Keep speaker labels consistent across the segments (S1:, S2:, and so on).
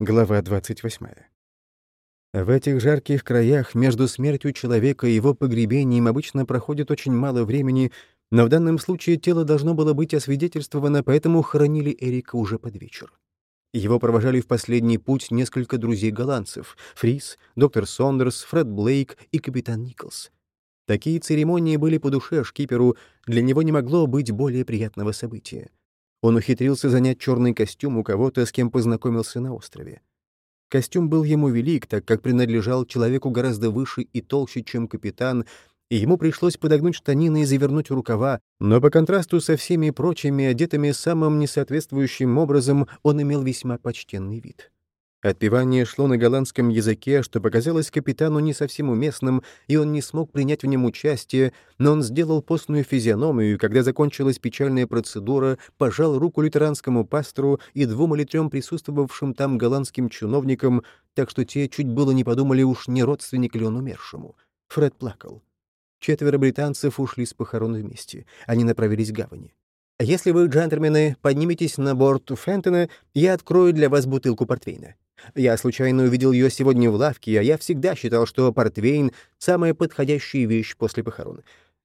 S1: Глава 28. В этих жарких краях между смертью человека и его погребением обычно проходит очень мало времени, но в данном случае тело должно было быть освидетельствовано, поэтому хоронили Эрика уже под вечер. Его провожали в последний путь несколько друзей-голландцев — Фрис, доктор Сондерс, Фред Блейк и капитан Николс. Такие церемонии были по душе шкиперу, для него не могло быть более приятного события. Он ухитрился занять черный костюм у кого-то, с кем познакомился на острове. Костюм был ему велик, так как принадлежал человеку гораздо выше и толще, чем капитан, и ему пришлось подогнуть штанины и завернуть рукава, но по контрасту со всеми прочими, одетыми самым несоответствующим образом, он имел весьма почтенный вид. Отпевание шло на голландском языке, что показалось капитану не совсем уместным, и он не смог принять в нем участие, но он сделал постную физиономию, когда закончилась печальная процедура, пожал руку лютеранскому пастору и двум или трем присутствовавшим там голландским чиновникам, так что те чуть было не подумали, уж не родственник ли он умершему. Фред плакал. Четверо британцев ушли с похорон вместе. Они направились к гавани. «Если вы, джентльмены, подниметесь на борт Фентона, я открою для вас бутылку портвейна», я случайно увидел ее сегодня в лавке, а я всегда считал, что портвейн — самая подходящая вещь после похорон.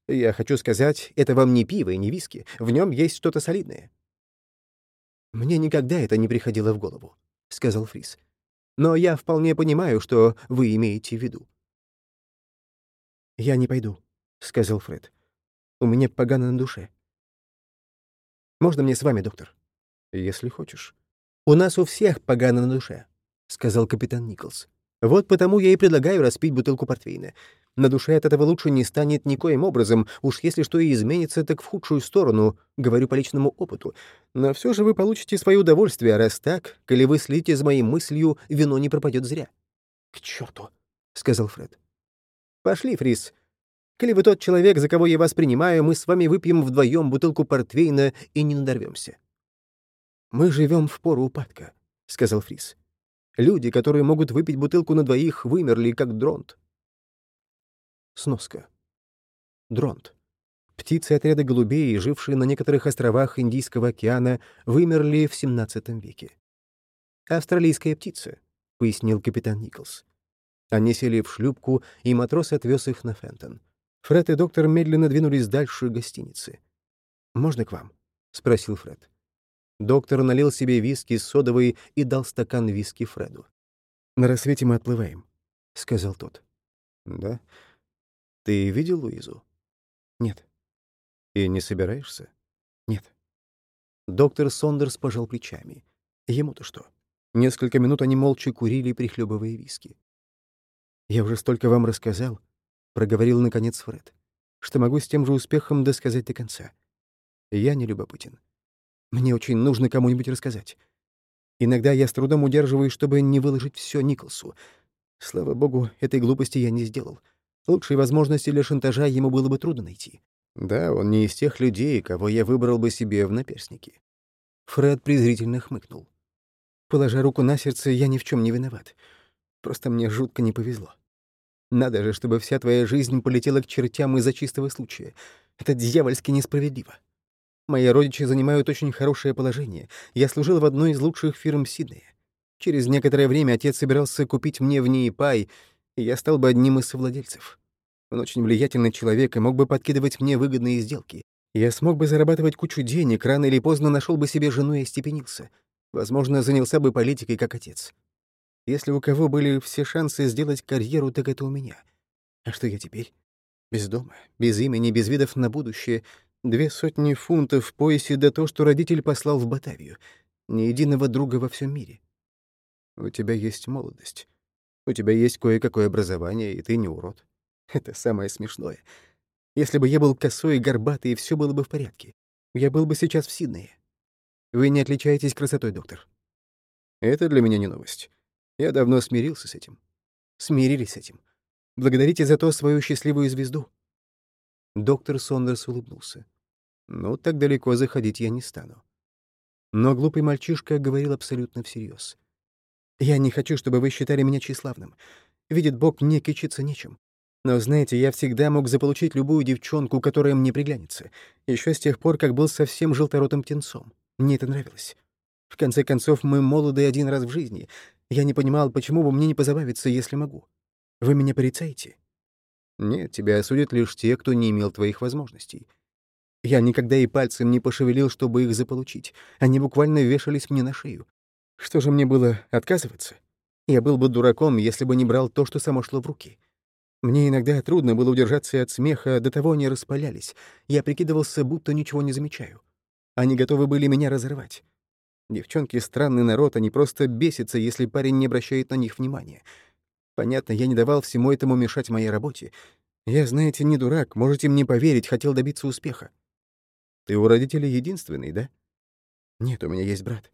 S1: Я хочу сказать, это вам не пиво и не виски, в нем есть что-то солидное». «Мне никогда это не приходило в голову», — сказал Фрис. «Но я вполне понимаю, что вы имеете в виду». «Я не пойду», — сказал Фред. «У меня погано на душе». «Можно мне с вами, доктор?» «Если хочешь». «У нас у всех погано на душе», — сказал капитан Николс. «Вот потому я и предлагаю распить бутылку портвейна. На душе от этого лучше не станет никоим образом, уж если что и изменится, так в худшую сторону, говорю по личному опыту. Но все же вы получите свое удовольствие, раз так, коли вы следите за моей мыслью, вино не пропадет зря». «К черту!» — сказал Фред. «Пошли, Фрис. Коли вы тот человек, за кого я вас принимаю, мы с вами выпьем вдвоем бутылку портвейна и не надорвемся». «Мы живем в пору упадка», — сказал Фрис. Люди, которые могут выпить бутылку на двоих, вымерли, как дронт. Сноска. Дронт. Птицы отряда голубей, жившие на некоторых островах Индийского океана, вымерли в XVII веке. «Австралийская птица», — пояснил капитан Николс. Они сели в шлюпку, и матрос отвез их на Фентон. Фред и доктор медленно двинулись дальше гостиницы. «Можно к вам?» — спросил Фред. Доктор налил себе виски с содовой и дал стакан виски Фреду. «На рассвете мы отплываем», — сказал тот. «Да? Ты видел Луизу?» «Нет». «И не собираешься?» «Нет». Доктор Сондерс пожал плечами. Ему-то что? Несколько минут они молча курили, прихлебывая виски. «Я уже столько вам рассказал», — проговорил наконец Фред, «что могу с тем же успехом досказать до конца. Я не любопытен. Мне очень нужно кому-нибудь рассказать. Иногда я с трудом удерживаюсь, чтобы не выложить все Николсу. Слава богу, этой глупости я не сделал. Лучшей возможности для шантажа ему было бы трудно найти. Да, он не из тех людей, кого я выбрал бы себе в наперснике. Фред презрительно хмыкнул. Положа руку на сердце, я ни в чем не виноват. Просто мне жутко не повезло. Надо же, чтобы вся твоя жизнь полетела к чертям из-за чистого случая. Это дьявольски несправедливо. Мои родичи занимают очень хорошее положение. Я служил в одной из лучших фирм Сиднея. Через некоторое время отец собирался купить мне в ней пай, и я стал бы одним из совладельцев. Он очень влиятельный человек и мог бы подкидывать мне выгодные сделки. Я смог бы зарабатывать кучу денег, рано или поздно нашел бы себе жену и остепенился. Возможно, занялся бы политикой, как отец. Если у кого были все шансы сделать карьеру, так это у меня. А что я теперь? Без дома, без имени, без видов на будущее, Две сотни фунтов в поясе, да то, что родитель послал в Батавию. Ни единого друга во всем мире. У тебя есть молодость. У тебя есть кое-какое образование, и ты не урод. Это самое смешное. Если бы я был косой и горбатый, все было бы в порядке. Я был бы сейчас в Сиднее. Вы не отличаетесь красотой, доктор. Это для меня не новость. Я давно смирился с этим. Смирились с этим. Благодарите за то свою счастливую звезду. Доктор Сондерс улыбнулся. «Ну, так далеко заходить я не стану». Но глупый мальчишка говорил абсолютно всерьез. «Я не хочу, чтобы вы считали меня тщеславным. Видит Бог, мне кичиться нечем. Но, знаете, я всегда мог заполучить любую девчонку, которая мне приглянется. Еще с тех пор, как был совсем желторотым птенцом. Мне это нравилось. В конце концов, мы молоды один раз в жизни. Я не понимал, почему бы мне не позабавиться, если могу. Вы меня порицаете? Нет, тебя осудят лишь те, кто не имел твоих возможностей. Я никогда и пальцем не пошевелил, чтобы их заполучить. Они буквально вешались мне на шею. Что же мне было отказываться? Я был бы дураком, если бы не брал то, что само шло в руки. Мне иногда трудно было удержаться от смеха, до того они распалялись. Я прикидывался, будто ничего не замечаю. Они готовы были меня разорвать. Девчонки — странный народ, они просто бесятся, если парень не обращает на них внимания. Понятно, я не давал всему этому мешать моей работе. Я, знаете, не дурак, можете мне поверить, хотел добиться успеха. Ты у родителей единственный, да? Нет, у меня есть брат.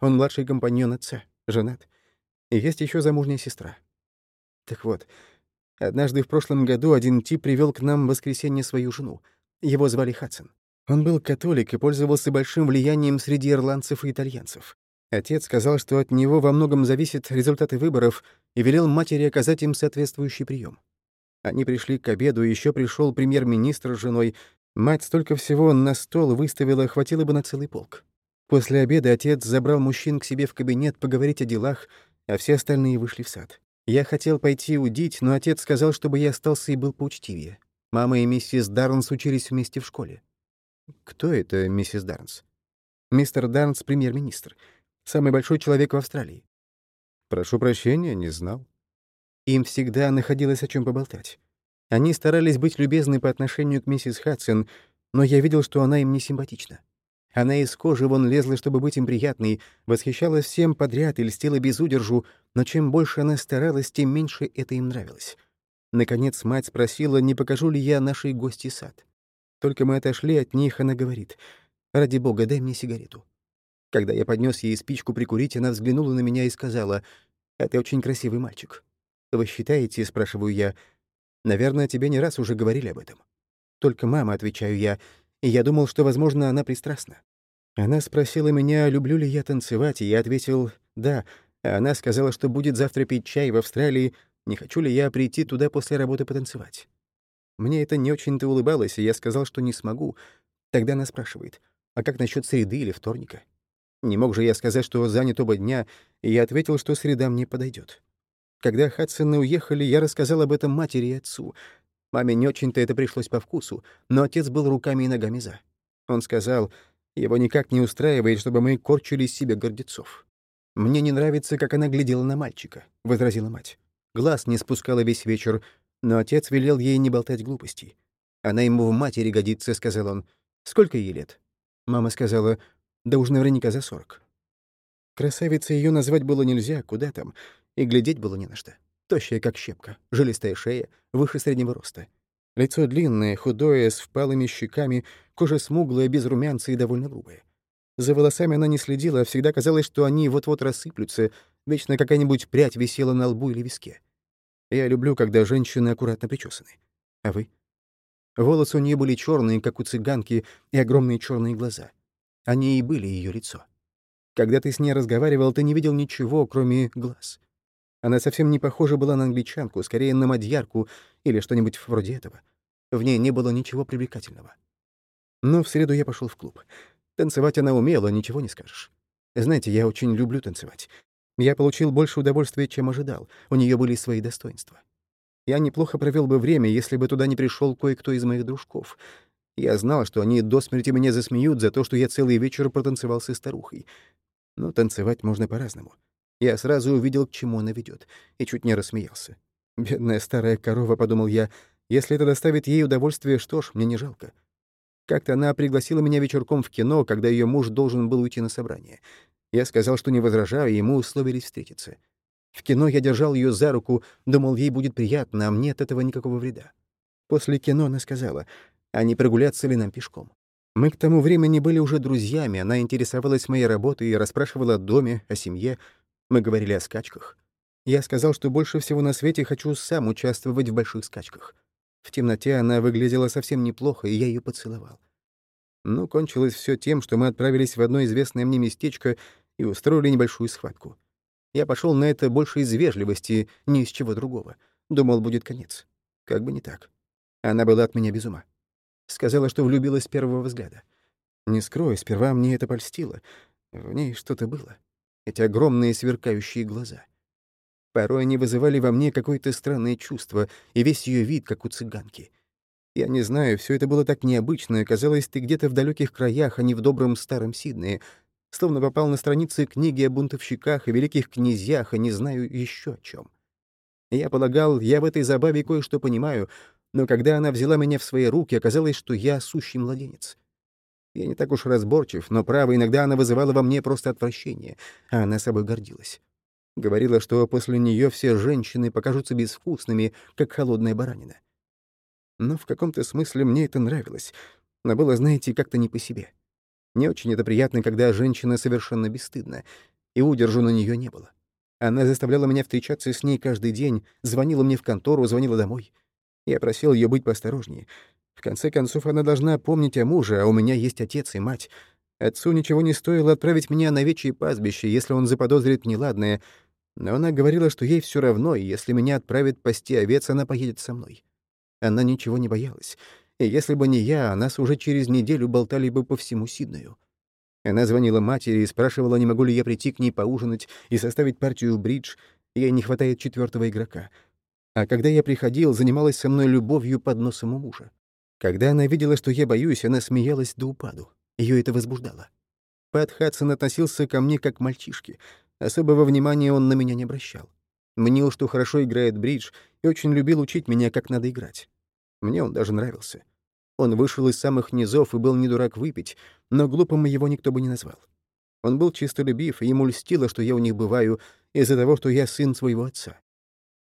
S1: Он младший компаньон отца, женат. И есть еще замужняя сестра. Так вот, однажды в прошлом году один тип привел к нам в воскресенье свою жену. Его звали Хадсон. Он был католик и пользовался большим влиянием среди ирландцев и итальянцев. Отец сказал, что от него во многом зависят результаты выборов, и велел матери оказать им соответствующий прием. Они пришли к обеду, еще пришел премьер-министр с женой, Мать столько всего на стол выставила, хватило бы на целый полк. После обеда отец забрал мужчин к себе в кабинет поговорить о делах, а все остальные вышли в сад. Я хотел пойти удить, но отец сказал, чтобы я остался и был поучтивее. Мама и миссис Дарнс учились вместе в школе. Кто это миссис Дарнс? Мистер Дарнс — премьер-министр. Самый большой человек в Австралии. Прошу прощения, не знал. Им всегда находилось о чем поболтать. Они старались быть любезны по отношению к миссис Хадсон, но я видел, что она им не симпатична. Она из кожи вон лезла, чтобы быть им приятной, восхищалась всем подряд и льстила без удержу, но чем больше она старалась, тем меньше это им нравилось. Наконец мать спросила, не покажу ли я нашей гости сад. Только мы отошли от них, она говорит, «Ради бога, дай мне сигарету». Когда я поднес ей спичку прикурить, она взглянула на меня и сказала, «А ты очень красивый мальчик». «Вы считаете, — спрашиваю я, Наверное, тебе не раз уже говорили об этом. Только мама, отвечаю я, и я думал, что, возможно, она пристрастна. Она спросила меня, люблю ли я танцевать, и я ответил «да», а она сказала, что будет завтра пить чай в Австралии, не хочу ли я прийти туда после работы потанцевать. Мне это не очень-то улыбалось, и я сказал, что не смогу. Тогда она спрашивает, а как насчет среды или вторника? Не мог же я сказать, что занят оба дня, и я ответил, что среда мне подойдет. Когда Хадсоны уехали, я рассказал об этом матери и отцу. Маме не очень-то это пришлось по вкусу, но отец был руками и ногами за. Он сказал, его никак не устраивает, чтобы мы корчили из себя гордецов. «Мне не нравится, как она глядела на мальчика», — возразила мать. Глаз не спускала весь вечер, но отец велел ей не болтать глупостей. «Она ему в матери годится», — сказал он. «Сколько ей лет?» Мама сказала, «Да уж наверняка за сорок». Красавицей ее назвать было нельзя, куда там — и глядеть было не на что. Тощая, как щепка, жилистая шея, выше среднего роста. Лицо длинное, худое, с впалыми щеками, кожа смуглая, без румянца и довольно грубая. За волосами она не следила, а всегда казалось, что они вот-вот рассыплются, вечно какая-нибудь прядь висела на лбу или виске. Я люблю, когда женщины аккуратно причесаны. А вы? Волосы у нее были черные, как у цыганки, и огромные черные глаза. Они и были ее лицо. Когда ты с ней разговаривал, ты не видел ничего, кроме глаз. Она совсем не похожа была на англичанку, скорее на мадьярку или что-нибудь вроде этого. В ней не было ничего привлекательного. Но в среду я пошел в клуб. Танцевать она умела, ничего не скажешь. Знаете, я очень люблю танцевать. Я получил больше удовольствия, чем ожидал. У нее были свои достоинства. Я неплохо провел бы время, если бы туда не пришел кое-кто из моих дружков. Я знал, что они до смерти меня засмеют за то, что я целый вечер протанцевал со старухой. Но танцевать можно по-разному. Я сразу увидел, к чему она ведет, и чуть не рассмеялся. «Бедная старая корова», — подумал я, — «если это доставит ей удовольствие, что ж, мне не жалко». Как-то она пригласила меня вечерком в кино, когда ее муж должен был уйти на собрание. Я сказал, что не возражаю, и мы условились встретиться. В кино я держал ее за руку, думал, ей будет приятно, а мне от этого никакого вреда. После кино она сказала, а не прогуляться ли нам пешком. Мы к тому времени были уже друзьями, она интересовалась моей работой и расспрашивала о доме, о семье, мы говорили о скачках. Я сказал, что больше всего на свете хочу сам участвовать в больших скачках. В темноте она выглядела совсем неплохо, и я ее поцеловал. Ну, кончилось все тем, что мы отправились в одно известное мне местечко и устроили небольшую схватку. Я пошел на это больше из вежливости, ни из чего другого. Думал, будет конец. Как бы не так. Она была от меня без ума. Сказала, что влюбилась с первого взгляда. Не скрою, сперва мне это польстило. В ней что-то было эти огромные сверкающие глаза. Порой они вызывали во мне какое-то странное чувство, и весь ее вид, как у цыганки. Я не знаю, все это было так необычно, казалось, ты где-то в далеких краях, а не в добром старом Сиднее, словно попал на страницы книги о бунтовщиках и великих князьях, а не знаю еще о чем. Я полагал, я в этой забаве кое-что понимаю, но когда она взяла меня в свои руки, оказалось, что я сущий младенец. Я не так уж разборчив, но, право, иногда она вызывала во мне просто отвращение, а она собой гордилась. Говорила, что после нее все женщины покажутся безвкусными, как холодная баранина. Но в каком-то смысле мне это нравилось, но было, знаете, как-то не по себе. Не очень это приятно, когда женщина совершенно бесстыдна, и удержу на нее не было. Она заставляла меня встречаться с ней каждый день, звонила мне в контору, звонила домой. Я просил ее быть поосторожнее. В конце концов, она должна помнить о муже, а у меня есть отец и мать. Отцу ничего не стоило отправить меня на вечье пастбище, если он заподозрит неладное, но она говорила, что ей все равно, и если меня отправят пасти овец, она поедет со мной. Она ничего не боялась, и если бы не я, нас уже через неделю болтали бы по всему Сиднею. Она звонила матери и спрашивала, не могу ли я прийти к ней поужинать и составить партию в бридж, ей не хватает четвертого игрока. А когда я приходил, занималась со мной любовью под носом у мужа. Когда она видела, что я боюсь, она смеялась до упаду. Ее это возбуждало. Пат Хадсон относился ко мне как к мальчишке. Особого внимания он на меня не обращал. Мнил, что хорошо играет бридж, и очень любил учить меня, как надо играть. Мне он даже нравился. Он вышел из самых низов и был не дурак выпить, но глупым его никто бы не назвал. Он был чистолюбив, и ему льстило, что я у них бываю, из-за того, что я сын своего отца.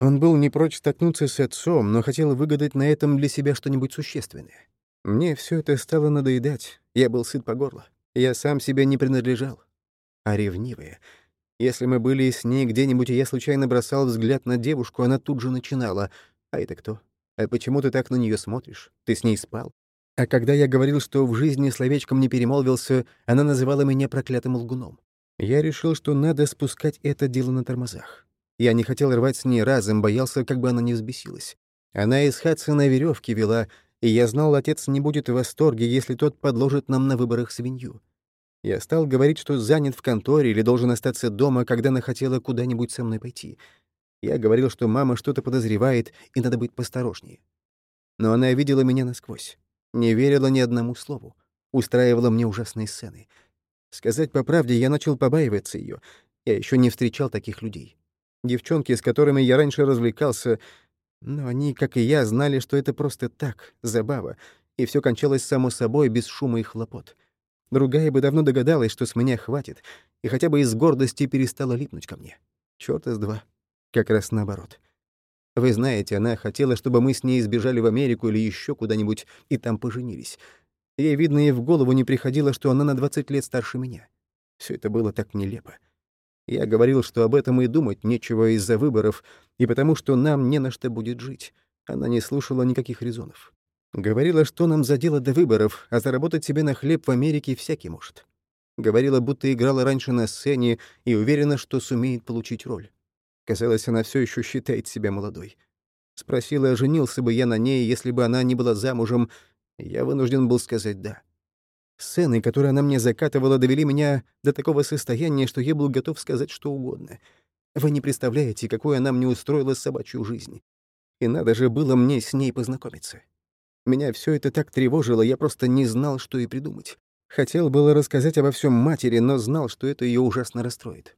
S1: Он был не прочь столкнуться с отцом, но хотел выгадать на этом для себя что-нибудь существенное. Мне все это стало надоедать, я был сыт по горло. Я сам себе не принадлежал. А ревнивая. Если мы были с ней где-нибудь, и я случайно бросал взгляд на девушку, она тут же начинала. «А это кто? А почему ты так на нее смотришь? Ты с ней спал?» А когда я говорил, что в жизни словечком не перемолвился, она называла меня проклятым лгуном. Я решил, что надо спускать это дело на тормозах. Я не хотел рвать с ней разом, боялся, как бы она не взбесилась. Она из на веревке вела, и я знал, отец не будет в восторге, если тот подложит нам на выборах свинью. Я стал говорить, что занят в конторе или должен остаться дома, когда она хотела куда-нибудь со мной пойти. Я говорил, что мама что-то подозревает, и надо быть посторожнее. Но она видела меня насквозь. Не верила ни одному слову. Устраивала мне ужасные сцены. Сказать по правде, я начал побаиваться ее. Я еще не встречал таких людей. Девчонки, с которыми я раньше развлекался, но они, как и я, знали, что это просто так, забава, и все кончалось само собой, без шума и хлопот. Другая бы давно догадалась, что с меня хватит, и хотя бы из гордости перестала липнуть ко мне. Чёрт из два. Как раз наоборот. Вы знаете, она хотела, чтобы мы с ней сбежали в Америку или еще куда-нибудь и там поженились. Ей, видно, и в голову не приходило, что она на 20 лет старше меня. Все это было так нелепо. Я говорил, что об этом и думать нечего из-за выборов, и потому что нам не на что будет жить. Она не слушала никаких резонов. Говорила, что нам за дело до выборов, а заработать себе на хлеб в Америке всякий может. Говорила, будто играла раньше на сцене и уверена, что сумеет получить роль. Казалось, она все еще считает себя молодой. Спросила, женился бы я на ней, если бы она не была замужем. Я вынужден был сказать «да». Сцены, которые она мне закатывала, довели меня до такого состояния, что я был готов сказать что угодно. Вы не представляете, какую она мне устроила собачью жизнь. И надо же было мне с ней познакомиться. Меня все это так тревожило, я просто не знал, что и придумать. Хотел было рассказать обо всем матери, но знал, что это ее ужасно расстроит.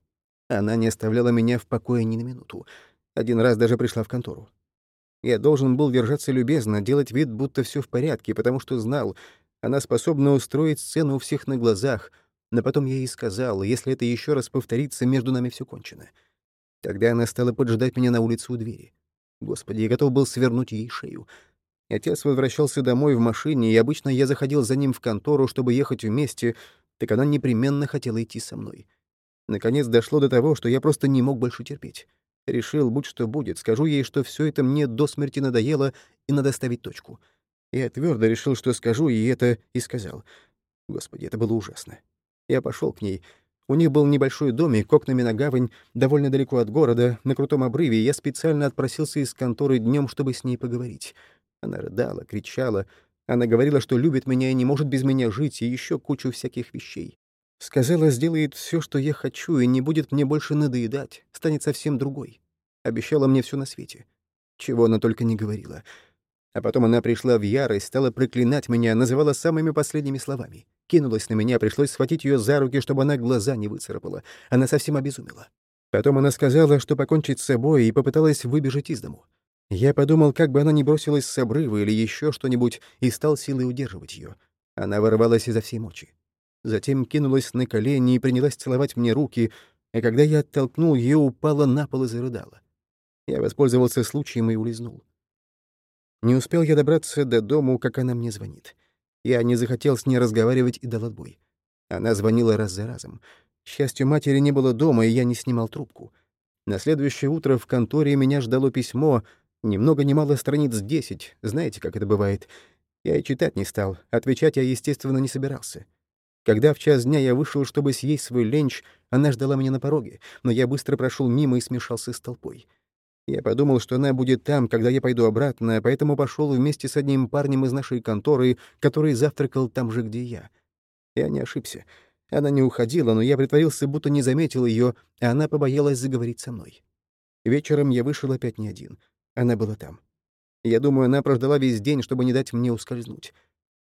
S1: Она не оставляла меня в покое ни на минуту. Один раз даже пришла в контору. Я должен был держаться любезно, делать вид, будто все в порядке, потому что знал, она способна устроить сцену у всех на глазах, но потом я ей сказал, если это еще раз повторится, между нами все кончено. Тогда она стала поджидать меня на улице у двери. Господи, я готов был свернуть ей шею. Отец возвращался домой в машине, и обычно я заходил за ним в контору, чтобы ехать вместе, так она непременно хотела идти со мной. Наконец дошло до того, что я просто не мог больше терпеть. Решил, будь что будет, скажу ей, что все это мне до смерти надоело, и надо ставить точку. Я твердо решил, что скажу ей это, и сказал. Господи, это было ужасно. Я пошел к ней. У них был небольшой домик, окнами на гавань, довольно далеко от города, на крутом обрыве, я специально отпросился из конторы днем, чтобы с ней поговорить. Она рыдала, кричала. Она говорила, что любит меня и не может без меня жить, и еще кучу всяких вещей. Сказала, сделает все, что я хочу, и не будет мне больше надоедать, станет совсем другой. Обещала мне все на свете. Чего она только не говорила. А потом она пришла в ярость, стала проклинать меня, называла самыми последними словами. Кинулась на меня, пришлось схватить ее за руки, чтобы она глаза не выцарапала. Она совсем обезумела. Потом она сказала, что покончит с собой, и попыталась выбежать из дому. Я подумал, как бы она не бросилась с обрыва или еще что-нибудь, и стал силой удерживать ее. Она вырывалась изо всей мочи. Затем кинулась на колени и принялась целовать мне руки, а когда я оттолкнул ее, упала на пол и зарыдала. Я воспользовался случаем и улизнул. Не успел я добраться до дому, как она мне звонит. Я не захотел с ней разговаривать и дал отбой. Она звонила раз за разом. К счастью, матери не было дома, и я не снимал трубку. На следующее утро в конторе меня ждало письмо — ни много ни мало страниц десять, знаете, как это бывает. Я и читать не стал, отвечать я, естественно, не собирался. Когда в час дня я вышел, чтобы съесть свой ленч, она ждала меня на пороге, но я быстро прошел мимо и смешался с толпой. Я подумал, что она будет там, когда я пойду обратно, поэтому пошел вместе с одним парнем из нашей конторы, который завтракал там же, где я. Я не ошибся. Она не уходила, но я притворился, будто не заметил ее, а она побоялась заговорить со мной. Вечером я вышел опять не один — она была там. Я думаю, она прождала весь день, чтобы не дать мне ускользнуть.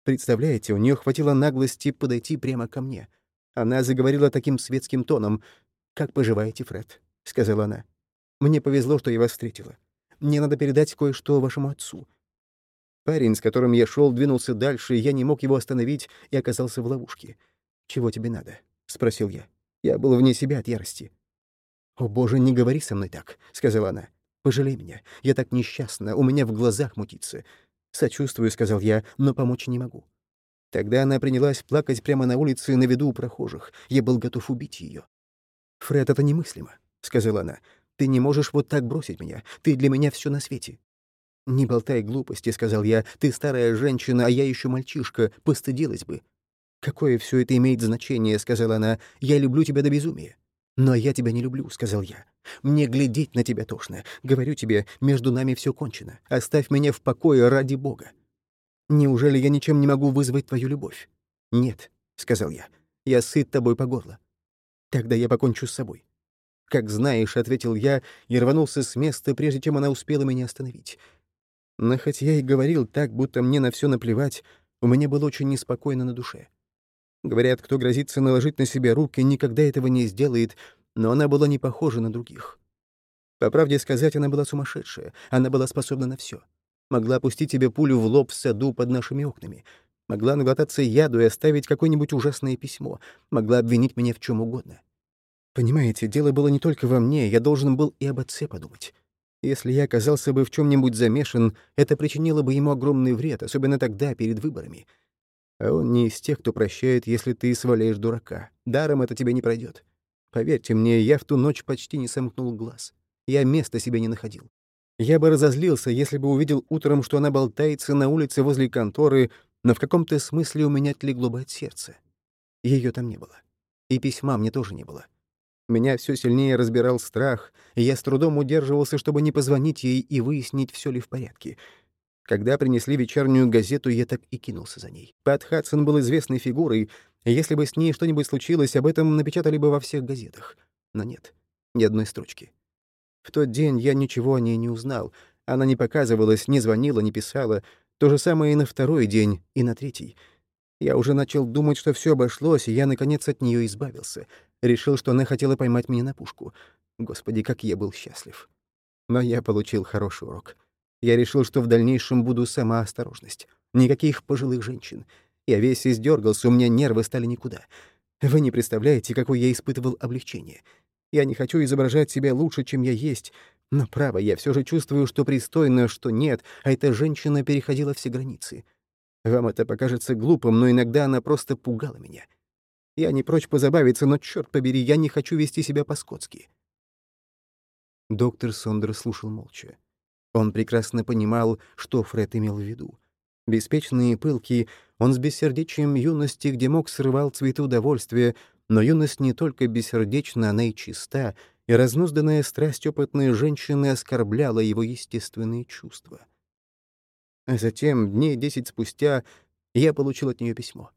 S1: Представляете, у нее хватило наглости подойти прямо ко мне. Она заговорила таким светским тоном. «Как поживаете, Фред?» — сказала она. «Мне повезло, что я вас встретила. Мне надо передать кое-что вашему отцу». Парень, с которым я шел, двинулся дальше, и я не мог его остановить и оказался в ловушке. «Чего тебе надо?» — спросил я. Я был вне себя от ярости. «О, боже, не говори со мной так», — сказала она. Пожалей меня. Я так несчастна, у меня в глазах мутится. Сочувствую, — сказал я, — но помочь не могу. Тогда она принялась плакать прямо на улице на виду у прохожих. Я был готов убить ее. «Фред, это немыслимо», — сказала она. «Ты не можешь вот так бросить меня. Ты для меня все на свете». «Не болтай глупости», — сказал я. «Ты старая женщина, а я еще мальчишка. Постыдилась бы». «Какое все это имеет значение?» — сказала она. «Я люблю тебя до безумия». «Но я тебя не люблю», — сказал я. «Мне глядеть на тебя тошно. Говорю тебе, между нами все кончено. Оставь меня в покое ради Бога». «Неужели я ничем не могу вызвать твою любовь?» «Нет», — сказал я. «Я сыт тобой по горло. Тогда я покончу с собой». «Как знаешь», — ответил я и рванулся с места, прежде чем она успела меня остановить. Но хоть я и говорил так, будто мне на все наплевать, у меня было очень неспокойно на душе. Говорят, кто грозится наложить на себя руки, никогда этого не сделает, но она была не похожа на других. По правде сказать, она была сумасшедшая, она была способна на все. Могла пустить тебе пулю в лоб в саду под нашими окнами, могла наглотаться яду и оставить какое-нибудь ужасное письмо, могла обвинить меня в чем угодно. Понимаете, дело было не только во мне, я должен был и об отце подумать. Если я оказался бы в чем нибудь замешан, это причинило бы ему огромный вред, особенно тогда, перед выборами — а он не из тех, кто прощает, если ты сваляешь дурака. Даром это тебе не пройдет. Поверьте мне, я в ту ночь почти не сомкнул глаз. Я места себе не находил. Я бы разозлился, если бы увидел утром, что она болтается на улице возле конторы, но в каком-то смысле у меня отлегло бы от сердца. Ее там не было. И письма мне тоже не было. Меня все сильнее разбирал страх, и я с трудом удерживался, чтобы не позвонить ей и выяснить, все ли в порядке — когда принесли вечернюю газету, я так и кинулся за ней. Пэт Хадсон был известной фигурой, и если бы с ней что-нибудь случилось, об этом напечатали бы во всех газетах. Но нет, ни одной строчки. В тот день я ничего о ней не узнал. Она не показывалась, не звонила, не писала. То же самое и на второй день, и на третий. Я уже начал думать, что все обошлось, и я, наконец, от нее избавился. Решил, что она хотела поймать меня на пушку. Господи, как я был счастлив. Но я получил хороший урок. Я решил, что в дальнейшем буду сама осторожность. Никаких пожилых женщин. Я весь издергался, у меня нервы стали никуда. Вы не представляете, какое я испытывал облегчение. Я не хочу изображать себя лучше, чем я есть, но, право, я все же чувствую, что пристойно, что нет, а эта женщина переходила все границы. Вам это покажется глупым, но иногда она просто пугала меня. Я не прочь позабавиться, но, черт побери, я не хочу вести себя по-скотски. Доктор Сондер слушал молча. Он прекрасно понимал, что Фред имел в виду. Беспечный и пылкий, он с бессердечием юности, где мог срывал цветы удовольствия, но юность не только бессердечна, она и чиста, и разнузданная страсть опытной женщины оскорбляла его естественные чувства. А затем, дней десять спустя, я получил от нее письмо.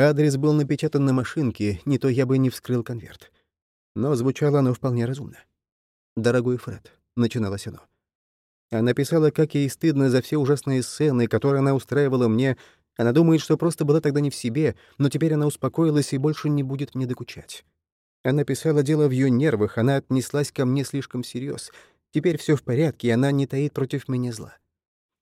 S1: Адрес был напечатан на машинке, не то я бы не вскрыл конверт. Но звучало оно вполне разумно. «Дорогой Фред, начиналось оно. Она писала, как ей стыдно за все ужасные сцены, которые она устраивала мне. Она думает, что просто была тогда не в себе, но теперь она успокоилась и больше не будет мне докучать. Она писала дело в ее нервах, она отнеслась ко мне слишком всерьез. Теперь все в порядке, и она не таит против меня зла.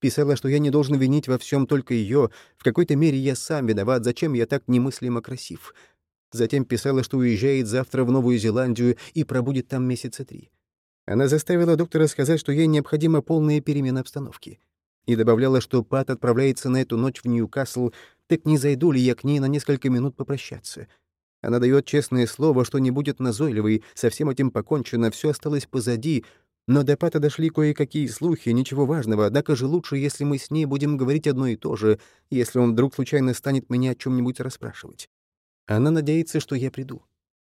S1: Писала, что я не должен винить во всем только ее. В какой-то мере я сам виноват, зачем я так немыслимо красив. Затем писала, что уезжает завтра в Новую Зеландию и пробудет там месяца три. Она заставила доктора сказать, что ей необходима полная перемена обстановки. И добавляла, что Пат отправляется на эту ночь в Ньюкасл, так не зайду ли я к ней на несколько минут попрощаться. Она дает честное слово, что не будет назойливой, со всем этим покончено, все осталось позади, но до Пата дошли кое-какие слухи, ничего важного, однако же лучше, если мы с ней будем говорить одно и то же, если он вдруг случайно станет меня о чем нибудь расспрашивать. Она надеется, что я приду.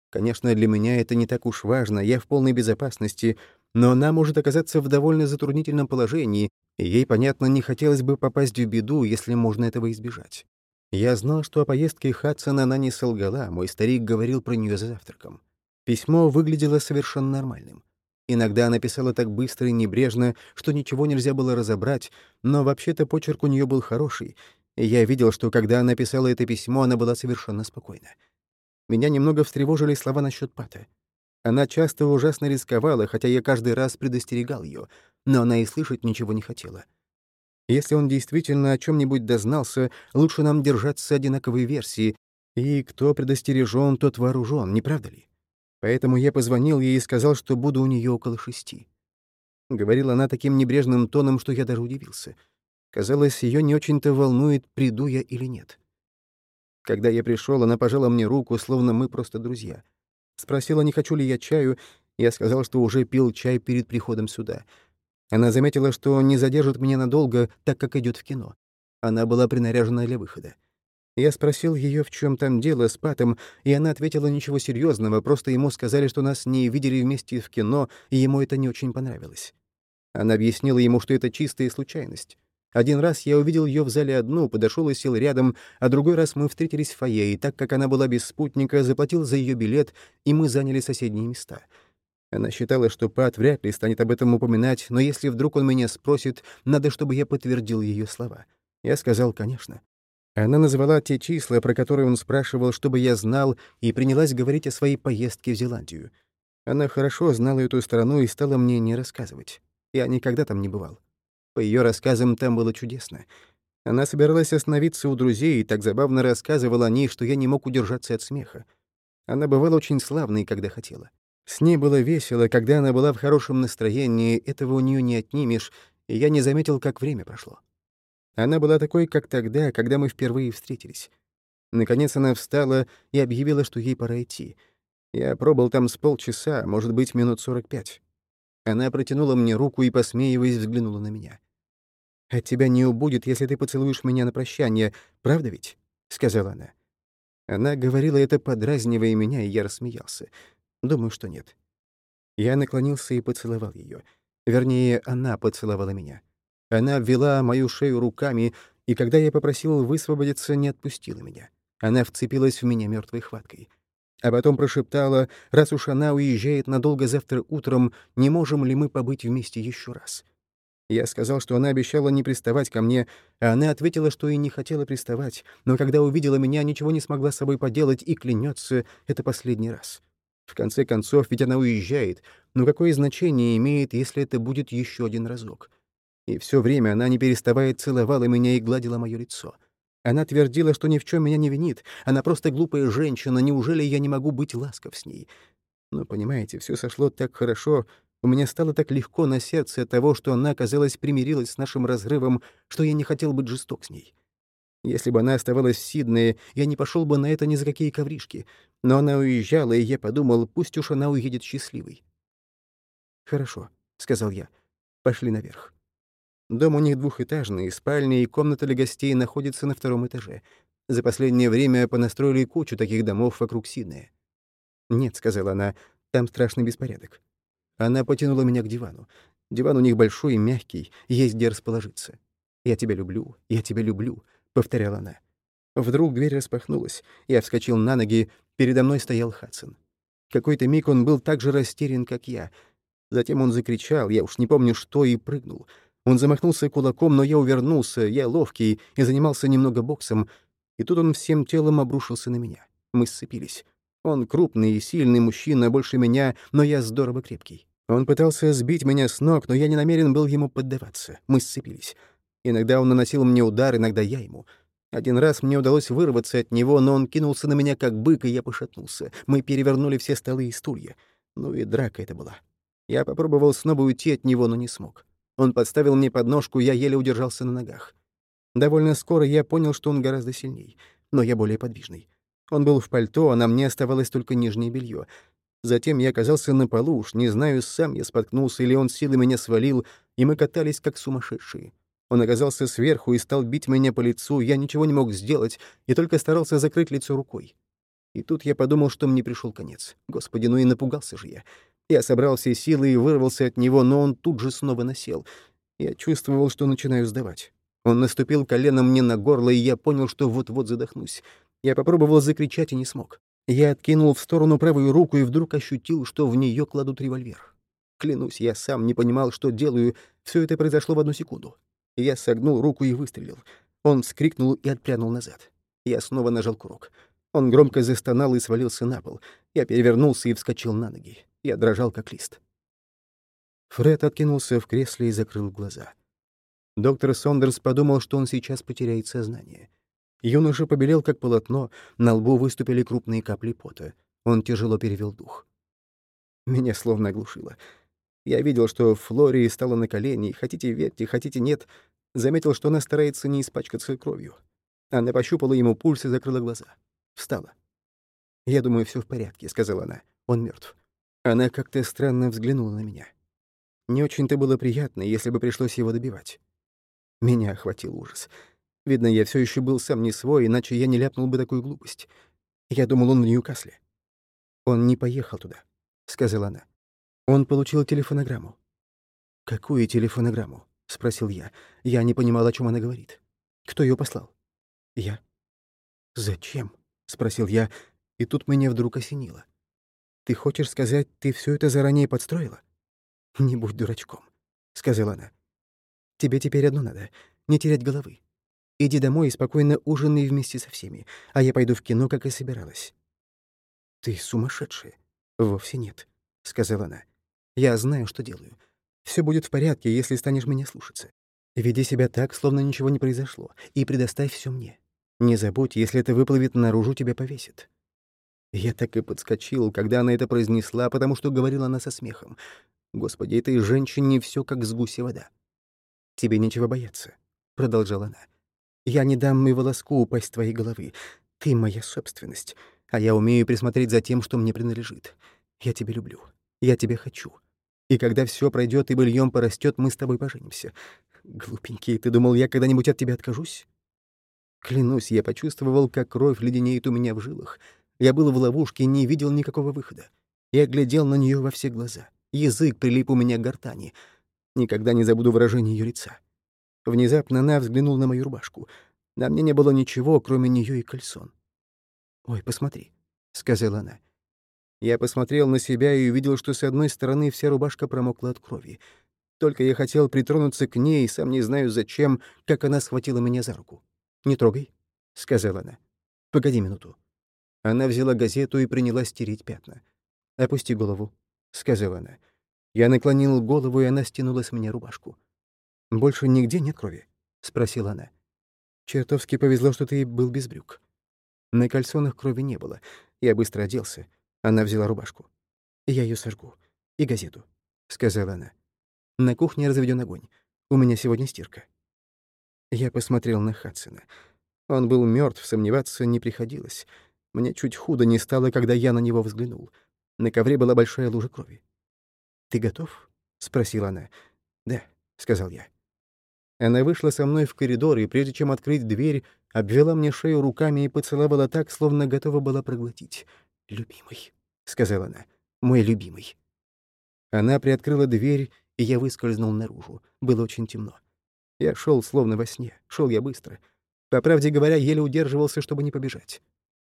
S1: Конечно, для меня это не так уж важно, я в полной безопасности, но она может оказаться в довольно затруднительном положении, и ей, понятно, не хотелось бы попасть в беду, если можно этого избежать. Я знал, что о поездке Хадсона она не солгала, мой старик говорил про нее за завтраком. Письмо выглядело совершенно нормальным. Иногда она писала так быстро и небрежно, что ничего нельзя было разобрать, но вообще-то почерк у нее был хороший, и я видел, что когда она писала это письмо, она была совершенно спокойна. Меня немного встревожили слова насчет Пата. Она часто ужасно рисковала, хотя я каждый раз предостерегал ее, но она и слышать ничего не хотела. Если он действительно о чем нибудь дознался, лучше нам держаться одинаковой версии, и кто предостережен, тот вооружен, не правда ли? Поэтому я позвонил ей и сказал, что буду у нее около шести. Говорила она таким небрежным тоном, что я даже удивился. Казалось, ее не очень-то волнует, приду я или нет. Когда я пришел, она пожала мне руку, словно мы просто друзья. Спросила, не хочу ли я чаю. Я сказал, что уже пил чай перед приходом сюда. Она заметила, что не задержит меня надолго, так как идет в кино. Она была принаряжена для выхода. Я спросил ее, в чем там дело с Патом, и она ответила ничего серьезного, просто ему сказали, что нас не видели вместе в кино, и ему это не очень понравилось. Она объяснила ему, что это чистая случайность. Один раз я увидел ее в зале одну, подошел и сел рядом, а другой раз мы встретились в фойе, и так как она была без спутника, заплатил за ее билет, и мы заняли соседние места. Она считала, что Пат вряд ли станет об этом упоминать, но если вдруг он меня спросит, надо, чтобы я подтвердил ее слова. Я сказал, конечно. Она назвала те числа, про которые он спрашивал, чтобы я знал, и принялась говорить о своей поездке в Зеландию. Она хорошо знала эту страну и стала мне не рассказывать. Я никогда там не бывал. По ее рассказам там было чудесно. Она собиралась остановиться у друзей и так забавно рассказывала о них, что я не мог удержаться от смеха. Она бывала очень славной, когда хотела. С ней было весело, когда она была в хорошем настроении, этого у нее не отнимешь, и я не заметил, как время прошло. Она была такой, как тогда, когда мы впервые встретились. Наконец она встала и объявила, что ей пора идти. Я пробыл там с полчаса, может быть, минут сорок пять. Она протянула мне руку и, посмеиваясь, взглянула на меня. «От тебя не убудет, если ты поцелуешь меня на прощание, правда ведь?» — сказала она. Она говорила это, подразнивая меня, и я рассмеялся. Думаю, что нет. Я наклонился и поцеловал ее. Вернее, она поцеловала меня. Она обвела мою шею руками, и когда я попросил высвободиться, не отпустила меня. Она вцепилась в меня мертвой хваткой а потом прошептала, раз уж она уезжает надолго завтра утром, не можем ли мы побыть вместе еще раз? Я сказал, что она обещала не приставать ко мне, а она ответила, что и не хотела приставать, но когда увидела меня, ничего не смогла с собой поделать и клянется, это последний раз. В конце концов, ведь она уезжает, но какое значение имеет, если это будет еще один разок? И все время она, не переставая, целовала меня и гладила мое лицо — она твердила, что ни в чем меня не винит. Она просто глупая женщина. Неужели я не могу быть ласков с ней? Но, понимаете, все сошло так хорошо. У меня стало так легко на сердце от того, что она, казалось, примирилась с нашим разрывом, что я не хотел быть жесток с ней. Если бы она оставалась в Сиднее, я не пошел бы на это ни за какие ковришки. Но она уезжала, и я подумал, пусть уж она уедет счастливой. «Хорошо», — сказал я. «Пошли наверх». Дом у них двухэтажный, спальня и комната для гостей находятся на втором этаже. За последнее время понастроили кучу таких домов вокруг Сиднея. «Нет», — сказала она, — «там страшный беспорядок». Она потянула меня к дивану. Диван у них большой и мягкий, есть где расположиться. «Я тебя люблю, я тебя люблю», — повторяла она. Вдруг дверь распахнулась. Я вскочил на ноги, передо мной стоял Хадсон. Какой-то миг он был так же растерян, как я. Затем он закричал, я уж не помню что, и прыгнул. Он замахнулся кулаком, но я увернулся, я ловкий и занимался немного боксом, и тут он всем телом обрушился на меня. Мы сцепились. Он крупный и сильный мужчина, больше меня, но я здорово крепкий. Он пытался сбить меня с ног, но я не намерен был ему поддаваться. Мы сцепились. Иногда он наносил мне удар, иногда я ему. Один раз мне удалось вырваться от него, но он кинулся на меня как бык, и я пошатнулся. Мы перевернули все столы и стулья. Ну и драка это была. Я попробовал снова уйти от него, но не смог. Он подставил мне подножку, я еле удержался на ногах. Довольно скоро я понял, что он гораздо сильней, но я более подвижный. Он был в пальто, а на мне оставалось только нижнее белье. Затем я оказался на полу, уж не знаю, сам я споткнулся или он силой меня свалил, и мы катались как сумасшедшие. Он оказался сверху и стал бить меня по лицу, я ничего не мог сделать и только старался закрыть лицо рукой. И тут я подумал, что мне пришел конец. Господи, ну и напугался же я. Я собрал все силы и вырвался от него, но он тут же снова насел. Я чувствовал, что начинаю сдавать. Он наступил коленом мне на горло, и я понял, что вот-вот задохнусь. Я попробовал закричать и не смог. Я откинул в сторону правую руку и вдруг ощутил, что в нее кладут револьвер. Клянусь, я сам не понимал, что делаю. Все это произошло в одну секунду. Я согнул руку и выстрелил. Он вскрикнул и отпрянул назад. Я снова нажал курок. Он громко застонал и свалился на пол. Я перевернулся и вскочил на ноги. Я дрожал, как лист. Фред откинулся в кресле и закрыл глаза. Доктор Сондерс подумал, что он сейчас потеряет сознание. Юноша побелел, как полотно, на лбу выступили крупные капли пота. Он тяжело перевел дух. Меня словно оглушило. Я видел, что Флори стала на колени, хотите верьте, хотите нет, заметил, что она старается не испачкаться кровью. Она пощупала ему пульс и закрыла глаза. Встала. «Я думаю, все в порядке», — сказала она. «Он мертв. Она как-то странно взглянула на меня. Не очень-то было приятно, если бы пришлось его добивать. Меня охватил ужас. Видно, я все еще был сам не свой, иначе я не ляпнул бы такую глупость. Я думал, он в Ньюкасле. «Он не поехал туда», — сказала она. «Он получил телефонограмму». «Какую телефонограмму?» — спросил я. Я не понимал, о чем она говорит. «Кто ее послал?» «Я». «Зачем?» — спросил я, и тут меня вдруг осенило. «Ты хочешь сказать, ты все это заранее подстроила?» «Не будь дурачком», — сказала она. Тебе теперь одно надо — не терять головы. Иди домой и спокойно ужинай вместе со всеми, а я пойду в кино, как и собиралась». «Ты сумасшедшая?» «Вовсе нет», — сказала она. «Я знаю, что делаю. Все будет в порядке, если станешь меня слушаться. Веди себя так, словно ничего не произошло, и предоставь все мне. Не забудь, если это выплывет наружу, тебя повесят». Я так и подскочил, когда она это произнесла, потому что говорила она со смехом. Господи, этой женщине все как с гуся вода. «Тебе нечего бояться», — продолжала она. «Я не дам и волоску упасть с твоей головы. Ты моя собственность, а я умею присмотреть за тем, что мне принадлежит. Я тебя люблю. Я тебя хочу. И когда все пройдет и быльем порастет, мы с тобой поженимся. Глупенький, ты думал, я когда-нибудь от тебя откажусь?» Клянусь, я почувствовал, как кровь леденеет у меня в жилах. Я был в ловушке и не видел никакого выхода. Я глядел на нее во все глаза. Язык прилип у меня к гортани — Никогда не забуду выражение ее лица. Внезапно она взглянула на мою рубашку. На мне не было ничего, кроме нее и кальсон. «Ой, посмотри», — сказала она. Я посмотрел на себя и увидел, что с одной стороны вся рубашка промокла от крови. Только я хотел притронуться к ней, сам не знаю зачем, как она схватила меня за руку. «Не трогай», — сказала она. «Погоди минуту». Она взяла газету и принялась стереть пятна. «Опусти голову», — сказала она. Я наклонил голову, и она стянула с меня рубашку. «Больше нигде нет крови?» — спросила она. «Чертовски повезло, что ты был без брюк». На кальсонах крови не было. Я быстро оделся. Она взяла рубашку. «Я ее сожгу. И газету», — сказала она. «На кухне разведен огонь. У меня сегодня стирка». Я посмотрел на Хадсона. Он был мертв, сомневаться не приходилось. Мне чуть худо не стало, когда я на него взглянул. На ковре была большая лужа крови. «Ты готов?» — спросила она. «Да», — сказал я. Она вышла со мной в коридор, и прежде чем открыть дверь, обвела мне шею руками и поцеловала так, словно готова была проглотить. «Любимый», — сказала она, — «мой любимый». Она приоткрыла дверь, и я выскользнул наружу. Было очень темно. Я шел словно во сне, шел я быстро. По правде говоря, еле удерживался, чтобы не побежать.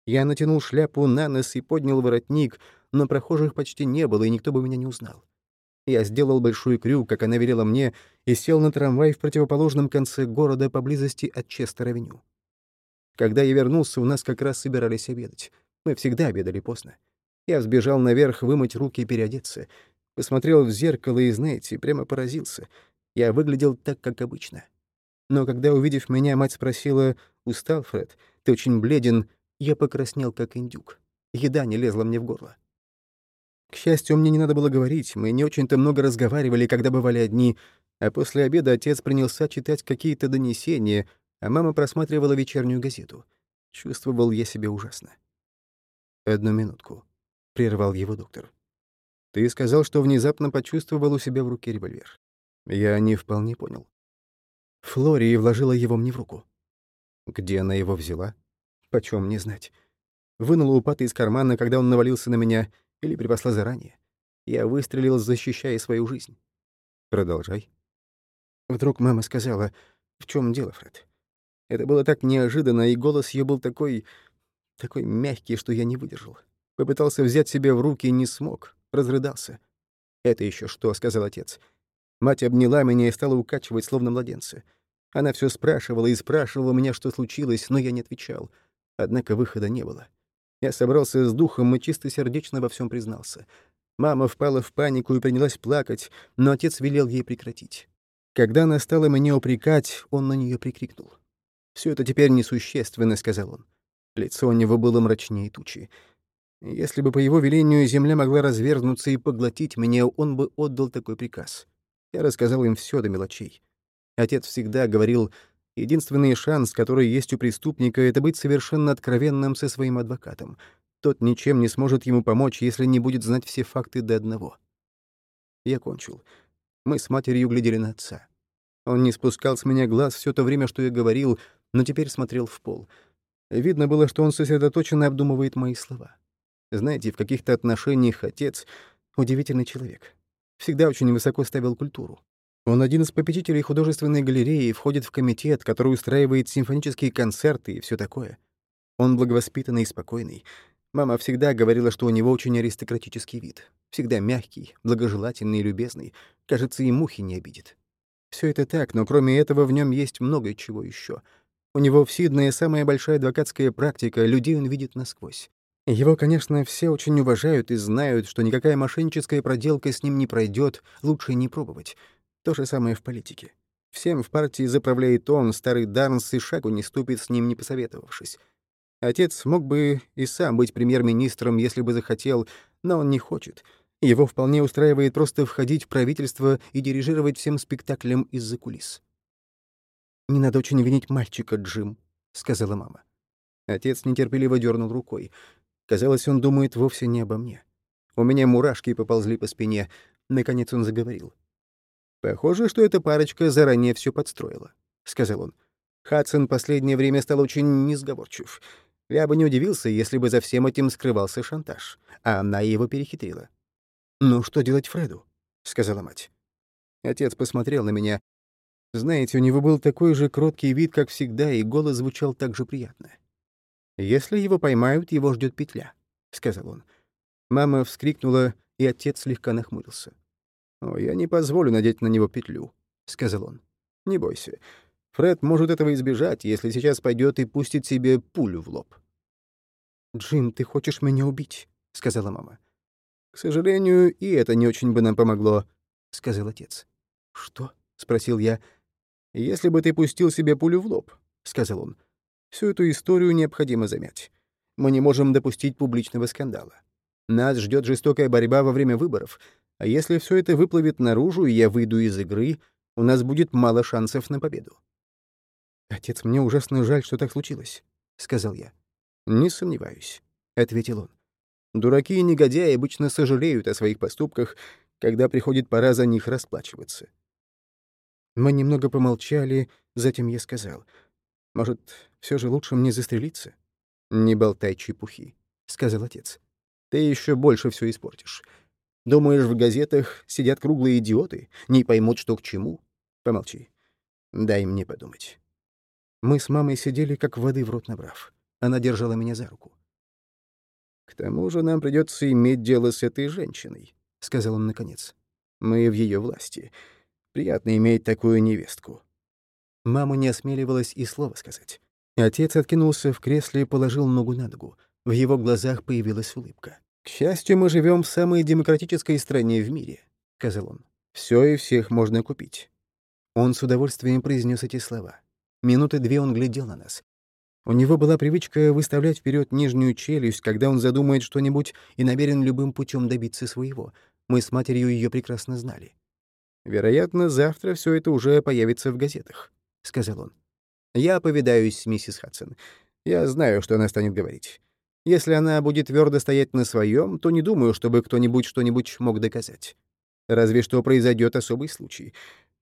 S1: Я натянул шляпу на нос и поднял воротник, но прохожих почти не было, и никто бы меня не узнал. Я сделал большой крюк, как она велела мне, и сел на трамвай в противоположном конце города поблизости от Честер-авеню. Когда я вернулся, у нас как раз собирались обедать. Мы всегда обедали поздно. Я взбежал наверх вымыть руки и переодеться. Посмотрел в зеркало и, знаете, прямо поразился. Я выглядел так, как обычно. Но когда, увидев меня, мать спросила, «Устал, Фред? Ты очень бледен». Я покраснел, как индюк. Еда не лезла мне в горло. К счастью, мне не надо было говорить, мы не очень-то много разговаривали, когда бывали одни, а после обеда отец принялся читать какие-то донесения, а мама просматривала вечернюю газету. Чувствовал я себя ужасно. «Одну минутку», — прервал его доктор. «Ты сказал, что внезапно почувствовал у себя в руке револьвер. Я не вполне понял. Флори вложила его мне в руку. Где она его взяла? Почем мне знать. Вынула у из кармана, когда он навалился на меня, или припасла заранее. Я выстрелил, защищая свою жизнь. Продолжай. Вдруг мама сказала, «В чем дело, Фред?» Это было так неожиданно, и голос ее был такой... такой мягкий, что я не выдержал. Попытался взять себя в руки и не смог, разрыдался. «Это еще что?» — сказал отец. Мать обняла меня и стала укачивать, словно младенца. Она все спрашивала и спрашивала меня, что случилось, но я не отвечал. Однако выхода не было. Я собрался с духом и чисто сердечно во всем признался. Мама впала в панику и принялась плакать, но отец велел ей прекратить. Когда она стала меня упрекать, он на нее прикрикнул. Все это теперь несущественно», — сказал он. Лицо у него было мрачнее тучи. Если бы по его велению земля могла развернуться и поглотить меня, он бы отдал такой приказ. Я рассказал им все до мелочей. Отец всегда говорил, единственный шанс, который есть у преступника, это быть совершенно откровенным со своим адвокатом. Тот ничем не сможет ему помочь, если не будет знать все факты до одного. Я кончил. Мы с матерью глядели на отца. Он не спускал с меня глаз все то время, что я говорил, но теперь смотрел в пол. Видно было, что он сосредоточенно обдумывает мои слова. Знаете, в каких-то отношениях отец — удивительный человек. Всегда очень высоко ставил культуру. Он один из попечителей художественной галереи, входит в комитет, который устраивает симфонические концерты и все такое. Он благовоспитанный и спокойный. Мама всегда говорила, что у него очень аристократический вид. Всегда мягкий, благожелательный и любезный. Кажется, и мухи не обидит. Все это так, но кроме этого в нем есть много чего еще. У него в Сиднее самая большая адвокатская практика, людей он видит насквозь. Его, конечно, все очень уважают и знают, что никакая мошенническая проделка с ним не пройдет, лучше не пробовать. То же самое в политике. Всем в партии заправляет он, старый Дарнс, и шагу не ступит с ним, не посоветовавшись. Отец мог бы и сам быть премьер-министром, если бы захотел, но он не хочет. Его вполне устраивает просто входить в правительство и дирижировать всем спектаклем из-за кулис. «Не надо очень винить мальчика, Джим», — сказала мама. Отец нетерпеливо дернул рукой. Казалось, он думает вовсе не обо мне. У меня мурашки поползли по спине. Наконец он заговорил. «Похоже, что эта парочка заранее все подстроила», — сказал он. Хадсон последнее время стал очень несговорчив. Я бы не удивился, если бы за всем этим скрывался шантаж, а она его перехитрила. «Ну, что делать Фреду?» — сказала мать. Отец посмотрел на меня, знаете, у него был такой же кроткий вид, как всегда, и голос звучал так же приятно. «Если его поймают, его ждет петля», — сказал он. Мама вскрикнула, и отец слегка нахмурился. «О, я не позволю надеть на него петлю», — сказал он. «Не бойся. Фред может этого избежать, если сейчас пойдет и пустит себе пулю в лоб». «Джим, ты хочешь меня убить?» — сказала мама. «К сожалению, и это не очень бы нам помогло», — сказал отец. «Что?» — спросил я. «Если бы ты пустил себе пулю в лоб», — сказал он, — «всю эту историю необходимо замять. Мы не можем допустить публичного скандала. Нас ждет жестокая борьба во время выборов, а если все это выплывет наружу, и я выйду из игры, у нас будет мало шансов на победу». «Отец, мне ужасно жаль, что так случилось», — сказал я. «Не сомневаюсь», — ответил он. «Дураки и негодяи обычно сожалеют о своих поступках, когда приходит пора за них расплачиваться. Мы немного помолчали, затем я сказал. «Может, все же лучше мне застрелиться?» «Не болтай чепухи», — сказал отец. «Ты еще больше все испортишь. Думаешь, в газетах сидят круглые идиоты, не поймут, что к чему? Помолчи. Дай мне подумать». Мы с мамой сидели, как воды в рот набрав. Она держала меня за руку. «К тому же нам придется иметь дело с этой женщиной», — сказал он наконец. Мы в ее власти. Приятно иметь такую невестку». Мама не осмеливалась и слова сказать. Отец откинулся в кресле и положил ногу на ногу. В его глазах появилась улыбка. «К счастью, мы живем в самой демократической стране в мире», — сказал он. «Все и всех можно купить». Он с удовольствием произнес эти слова. Минуты две он глядел на нас. У него была привычка выставлять вперед нижнюю челюсть, когда он задумает что-нибудь и намерен любым путем добиться своего. Мы с матерью ее прекрасно знали. «Вероятно, завтра все это уже появится в газетах», — сказал он. «Я повидаюсь с миссис Хадсон. Я знаю, что она станет говорить. Если она будет твердо стоять на своем, то не думаю, чтобы кто-нибудь что-нибудь мог доказать. Разве что произойдет особый случай.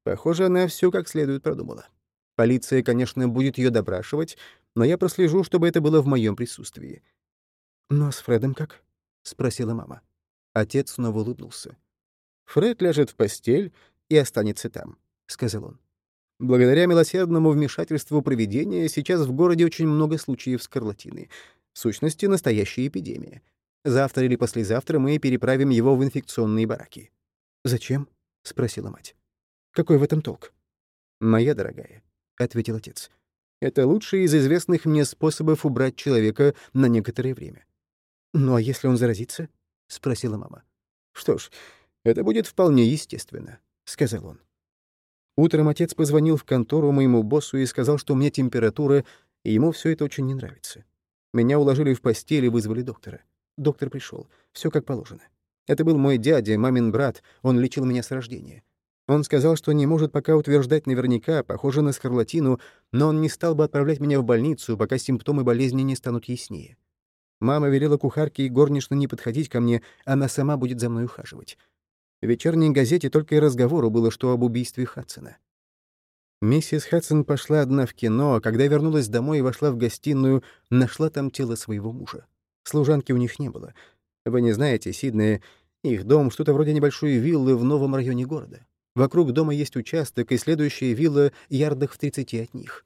S1: Похоже, она все как следует продумала. Полиция, конечно, будет ее допрашивать, но я прослежу, чтобы это было в моем присутствии. «Ну а с Фредом как?» — спросила мама. Отец снова улыбнулся. «Фред ляжет в постель и останется там», — сказал он. «Благодаря милосердному вмешательству проведения сейчас в городе очень много случаев скарлатины. В сущности, настоящая эпидемия. Завтра или послезавтра мы переправим его в инфекционные бараки». «Зачем?» — спросила мать. «Какой в этом толк?» «Моя дорогая», — ответил отец, — «это лучший из известных мне способов убрать человека на некоторое время». «Ну а если он заразится?» — спросила мама. «Что ж, это будет вполне естественно», — сказал он. Утром отец позвонил в контору моему боссу и сказал, что у меня температура, и ему все это очень не нравится. Меня уложили в постель и вызвали доктора. Доктор пришел. Все как положено. Это был мой дядя, мамин брат, он лечил меня с рождения. Он сказал, что не может пока утверждать наверняка, похоже на скарлатину, но он не стал бы отправлять меня в больницу, пока симптомы болезни не станут яснее. Мама велела кухарке и горничной не подходить ко мне, она сама будет за мной ухаживать. В вечерней газете только и разговору было, что об убийстве Хадсона. Миссис Хадсон пошла одна в кино, а когда вернулась домой и вошла в гостиную, нашла там тело своего мужа. Служанки у них не было. Вы не знаете, Сиднey, их дом — что-то вроде небольшой виллы в новом районе города. Вокруг дома есть участок, и следующая вилла — ярдах в 30 от них.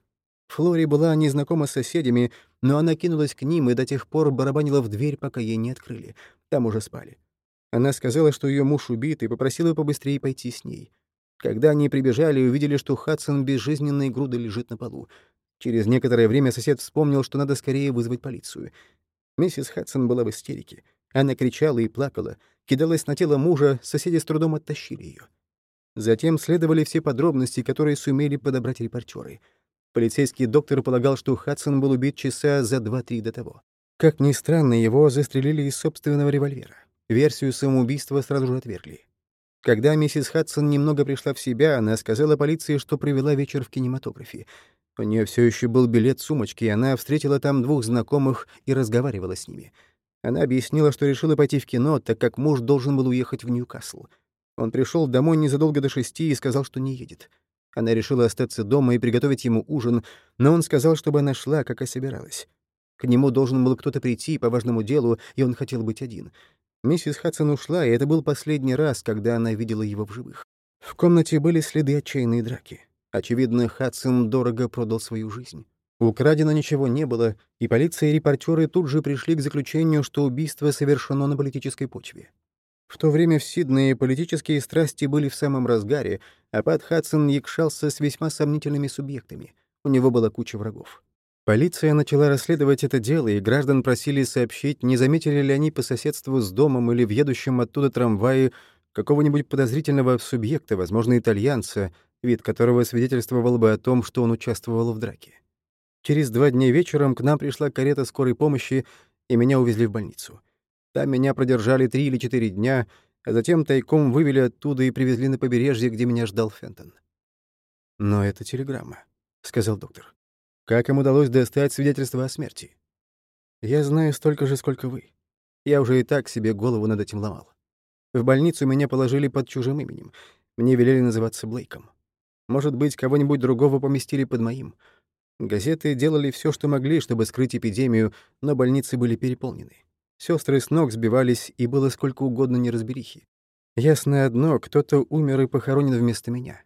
S1: Флори была незнакома с соседями, но она кинулась к ним и до тех пор барабанила в дверь, пока ей не открыли. Там уже спали. Она сказала, что ее муж убит, и попросила побыстрее пойти с ней. Когда они прибежали, увидели, что Хадсон безжизненной грудой лежит на полу. Через некоторое время сосед вспомнил, что надо скорее вызвать полицию. Миссис Хадсон была в истерике. Она кричала и плакала, кидалась на тело мужа, соседи с трудом оттащили ее. Затем следовали все подробности, которые сумели подобрать репортеры. Полицейский доктор полагал, что Хадсон был убит часа за два-три до того. Как ни странно, его застрелили из собственного револьвера. Версию самоубийства сразу же отвергли. Когда миссис Хадсон немного пришла в себя, она сказала полиции, что провела вечер в кинематографе. У нее все еще был билет сумочки, и она встретила там двух знакомых и разговаривала с ними. Она объяснила, что решила пойти в кино, так как муж должен был уехать в Ньюкасл. Он пришел домой незадолго до шести и сказал, что не едет. Она решила остаться дома и приготовить ему ужин, но он сказал, чтобы она шла, как и собиралась. К нему должен был кто-то прийти по важному делу, и он хотел быть один — Миссис Хадсон ушла, и это был последний раз, когда она видела его в живых. В комнате были следы отчаянной драки. Очевидно, Хадсон дорого продал свою жизнь. Украдено ничего не было, и полиция и репортеры тут же пришли к заключению, что убийство совершено на политической почве. В то время в Сиднее политические страсти были в самом разгаре, а Пат Хадсон якшался с весьма сомнительными субъектами. У него была куча врагов. Полиция начала расследовать это дело, и граждан просили сообщить, не заметили ли они по соседству с домом или в едущем оттуда трамвае какого-нибудь подозрительного субъекта, возможно, итальянца, вид которого свидетельствовал бы о том, что он участвовал в драке. Через два дня вечером к нам пришла карета скорой помощи, и меня увезли в больницу. Там меня продержали три или четыре дня, а затем тайком вывели оттуда и привезли на побережье, где меня ждал Фентон. «Но это телеграмма», — сказал доктор. Как им удалось достать свидетельство о смерти? Я знаю столько же, сколько вы. Я уже и так себе голову над этим ломал. В больницу меня положили под чужим именем. Мне велели называться Блейком. Может быть, кого-нибудь другого поместили под моим. Газеты делали все, что могли, чтобы скрыть эпидемию, но больницы были переполнены. Сестры с ног сбивались, и было сколько угодно неразберихи. Ясно одно, кто-то умер и похоронен вместо меня.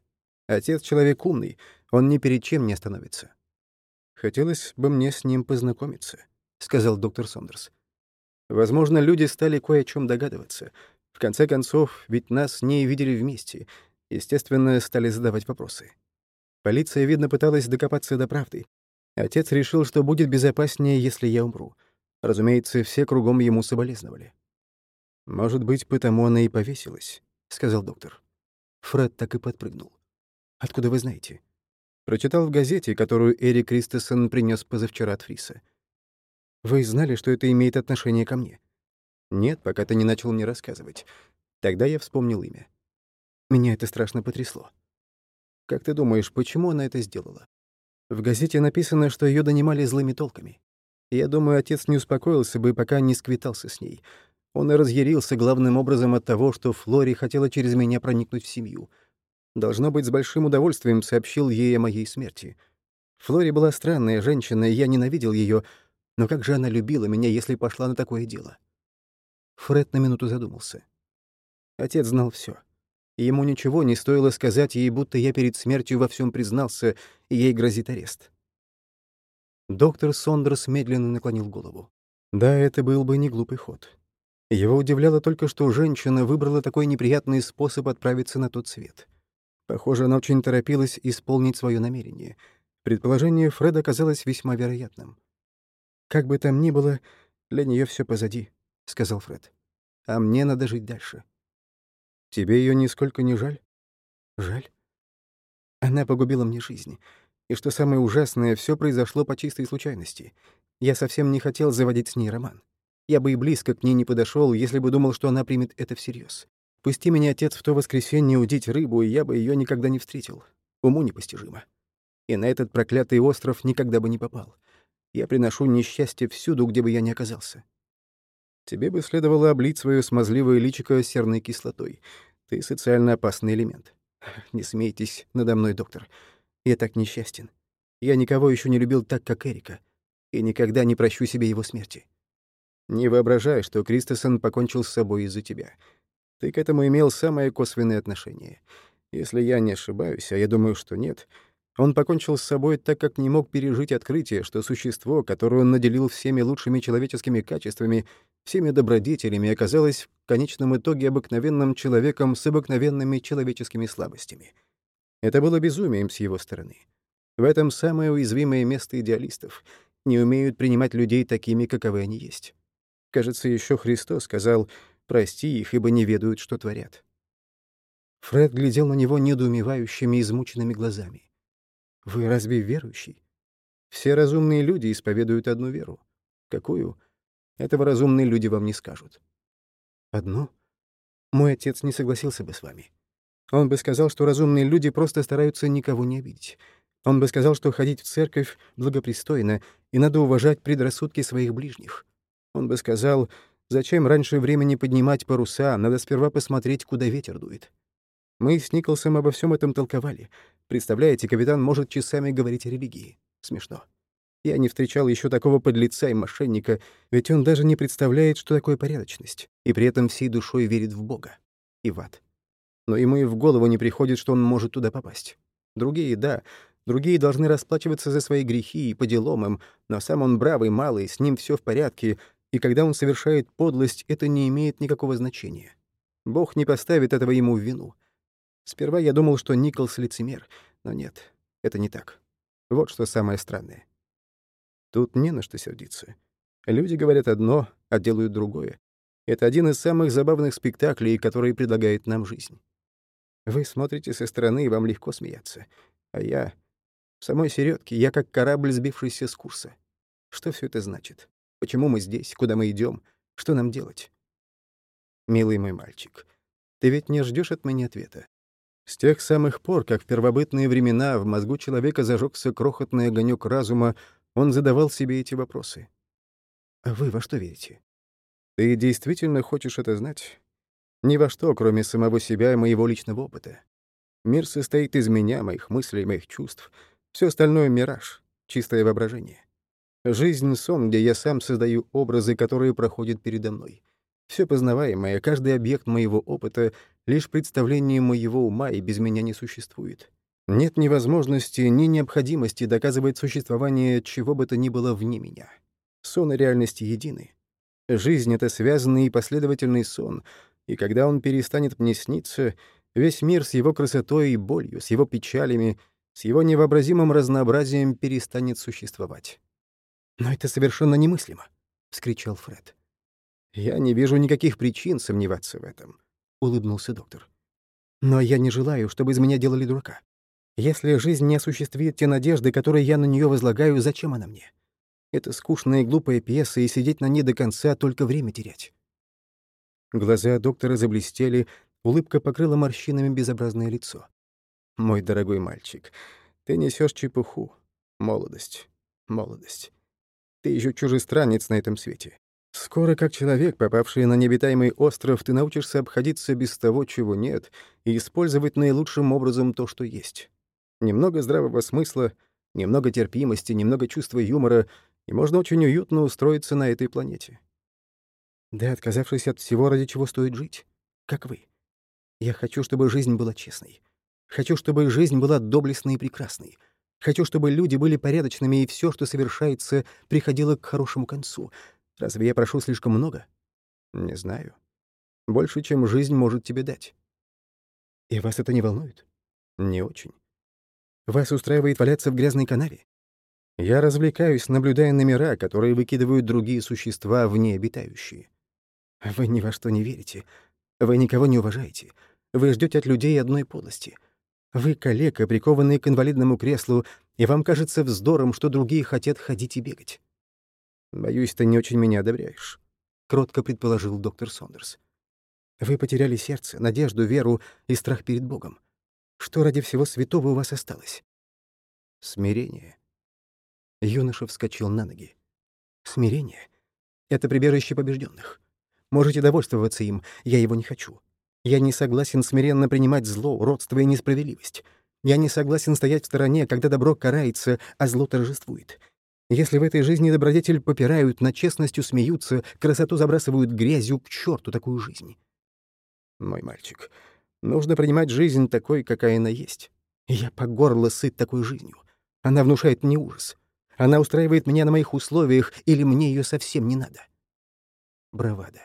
S1: Отец — человек умный, он ни перед чем не остановится. «Хотелось бы мне с ним познакомиться», — сказал доктор Сондерс. «Возможно, люди стали кое о чем догадываться. В конце концов, ведь нас не видели вместе. Естественно, стали задавать вопросы. Полиция, видно, пыталась докопаться до правды. Отец решил, что будет безопаснее, если я умру. Разумеется, все кругом ему соболезновали. «Может быть, потому она и повесилась», — сказал доктор. Фред так и подпрыгнул. «Откуда вы знаете?» Прочитал в газете, которую Эрик Кристесон принес позавчера от Фриса. «Вы знали, что это имеет отношение ко мне?» «Нет, пока ты не начал мне рассказывать. Тогда я вспомнил имя. Меня это страшно потрясло. Как ты думаешь, почему она это сделала? В газете написано, что ее донимали злыми толками. Я думаю, отец не успокоился бы, пока не сквитался с ней. Он и разъярился главным образом от того, что Флори хотела через меня проникнуть в семью. Должно быть, с большим удовольствием сообщил ей о моей смерти. Флори была странная женщина, и я ненавидел ее, но как же она любила меня, если пошла на такое дело? Фред на минуту задумался. Отец знал все. Ему ничего не стоило сказать ей, будто я перед смертью во всем признался, и ей грозит арест. Доктор Сондерс медленно наклонил голову. Да, это был бы не глупый ход. Его удивляло только, что женщина выбрала такой неприятный способ отправиться на тот свет. Похоже, она очень торопилась исполнить свое намерение. Предположение Фреда казалось весьма вероятным. «Как бы там ни было, для нее все позади», — сказал Фред. «А мне надо жить дальше». «Тебе ее нисколько не жаль?» «Жаль. Она погубила мне жизнь. И что самое ужасное, все произошло по чистой случайности. Я совсем не хотел заводить с ней роман. Я бы и близко к ней не подошел, если бы думал, что она примет это всерьез. Пусти меня, отец, в то воскресенье удить рыбу, и я бы ее никогда не встретил. Уму непостижимо. И на этот проклятый остров никогда бы не попал. Я приношу несчастье всюду, где бы я ни оказался. Тебе бы следовало облить свое смазливое личико серной кислотой. Ты социально опасный элемент. Не смейтесь надо мной, доктор. Я так несчастен. Я никого еще не любил так, как Эрика. И никогда не прощу себе его смерти. Не воображай, что Кристосон покончил с собой из-за тебя. Ты к этому имел самое косвенное отношение. Если я не ошибаюсь, а я думаю, что нет, он покончил с собой так, как не мог пережить открытие, что существо, которое он наделил всеми лучшими человеческими качествами, всеми добродетелями, оказалось в конечном итоге обыкновенным человеком с обыкновенными человеческими слабостями. Это было безумием с его стороны. В этом самое уязвимое место идеалистов. Не умеют принимать людей такими, каковы они есть. Кажется, еще Христос сказал — Прости их, ибо не ведают, что творят». Фред глядел на него недоумевающими, измученными глазами. «Вы разве верующий? Все разумные люди исповедуют одну веру. Какую? Этого разумные люди вам не скажут. Одну? Мой отец не согласился бы с вами. Он бы сказал, что разумные люди просто стараются никого не обидеть. Он бы сказал, что ходить в церковь благопристойно, и надо уважать предрассудки своих ближних. Он бы сказал, Зачем раньше времени поднимать паруса? Надо сперва посмотреть, куда ветер дует. Мы с Николсом обо всем этом толковали. Представляете, капитан может часами говорить о религии. Смешно. Я не встречал еще такого подлеца и мошенника, ведь он даже не представляет, что такое порядочность, и при этом всей душой верит в Бога и в ад. Но ему и в голову не приходит, что он может туда попасть. Другие — да, другие должны расплачиваться за свои грехи и по делам им, но сам он бравый, малый, с ним все в порядке, и когда он совершает подлость, это не имеет никакого значения. Бог не поставит этого ему в вину. Сперва я думал, что Николс — лицемер, но нет, это не так. Вот что самое странное. Тут не на что сердиться. Люди говорят одно, а делают другое. Это один из самых забавных спектаклей, которые предлагает нам жизнь. Вы смотрите со стороны, и вам легко смеяться. А я... В самой середке я как корабль, сбившийся с курса. Что все это значит? Почему мы здесь? Куда мы идем? Что нам делать? Милый мой мальчик, ты ведь не ждешь от меня ответа. С тех самых пор, как в первобытные времена в мозгу человека зажегся крохотный огонек разума, он задавал себе эти вопросы. А вы во что верите? Ты действительно хочешь это знать? Ни во что, кроме самого себя и моего личного опыта. Мир состоит из меня, моих мыслей, моих чувств. Все остальное — мираж, чистое воображение. Жизнь — сон, где я сам создаю образы, которые проходят передо мной. Все познаваемое, каждый объект моего опыта — лишь представление моего ума и без меня не существует. Нет ни возможности, ни необходимости доказывать существование чего бы то ни было вне меня. Сон и реальность едины. Жизнь — это связанный и последовательный сон, И когда он перестанет мне сниться, весь мир с его красотой и болью, с его печалями, с его невообразимым разнообразием перестанет существовать. «Но это совершенно немыслимо!» — вскричал Фред. «Я не вижу никаких причин сомневаться в этом», — улыбнулся доктор. «Но я не желаю, чтобы из меня делали дурака. Если жизнь не осуществит те надежды, которые я на нее возлагаю, зачем она мне? Это скучная и глупая пьеса, и сидеть на ней до конца — только время терять». Глаза доктора заблестели, улыбка покрыла морщинами безобразное лицо. «Мой дорогой мальчик, ты несешь чепуху. Молодость, молодость. Ты еще чужестранец на этом свете. Скоро, как человек, попавший на необитаемый остров, ты научишься обходиться без того, чего нет, и использовать наилучшим образом то, что есть. Немного здравого смысла, немного терпимости, немного чувства юмора, и можно очень уютно устроиться на этой планете. Да, отказавшись от всего, ради чего стоит жить. Как вы. Я хочу, чтобы жизнь была честной. Хочу, чтобы жизнь была доблестной и прекрасной. Хочу, чтобы люди были порядочными, и все, что совершается, приходило к хорошему концу — Разве я прошу слишком много? Не знаю. Больше, чем жизнь может тебе дать. И вас это не волнует? Не очень. Вас устраивает валяться в грязной канаве? Я развлекаюсь, наблюдая номера, которые выкидывают другие существа, вне обитающие. Вы ни во что не верите. Вы никого не уважаете. Вы ждете от людей одной полости. Вы калека, прикованный к инвалидному креслу, и вам кажется вздором, что другие хотят ходить и бегать. «Боюсь, ты не очень меня одобряешь», — кротко предположил доктор Сондерс. «Вы потеряли сердце, надежду, веру и страх перед Богом. Что ради всего святого у вас осталось?» «Смирение». Юноша вскочил на ноги. «Смирение — это прибежище побежденных. Можете довольствоваться им, я его не хочу. Я не согласен смиренно принимать зло, уродство и несправедливость. Я не согласен стоять в стороне, когда добро карается, а зло торжествует. Если в этой жизни добродетель попирают, над честностью смеются, красоту забрасывают грязью, к черту такую жизнь. Мой мальчик, нужно принимать жизнь такой, какая она есть. Я по горло сыт такой жизнью. Она внушает мне ужас. Она устраивает меня на моих условиях, или мне ее совсем не надо. Бравада.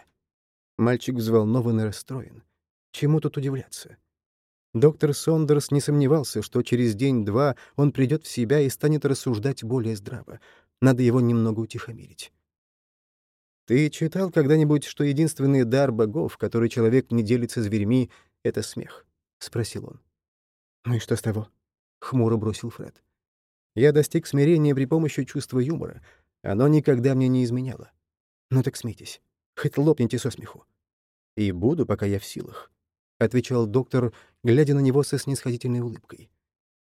S1: Мальчик взволнован и расстроен. Чему тут удивляться? Доктор Сондерс не сомневался, что через день-два он придет в себя и станет рассуждать более здраво. Надо его немного утихомирить. «Ты читал когда-нибудь, что единственный дар богов, который человек не делится зверями, — это смех?» — спросил он. «Ну и что с того?» — хмуро бросил Фред. «Я достиг смирения при помощи чувства юмора. Оно никогда мне не изменяло. Ну так смейтесь. Хоть лопните со смеху. И буду, пока я в силах. — отвечал доктор, глядя на него со снисходительной улыбкой.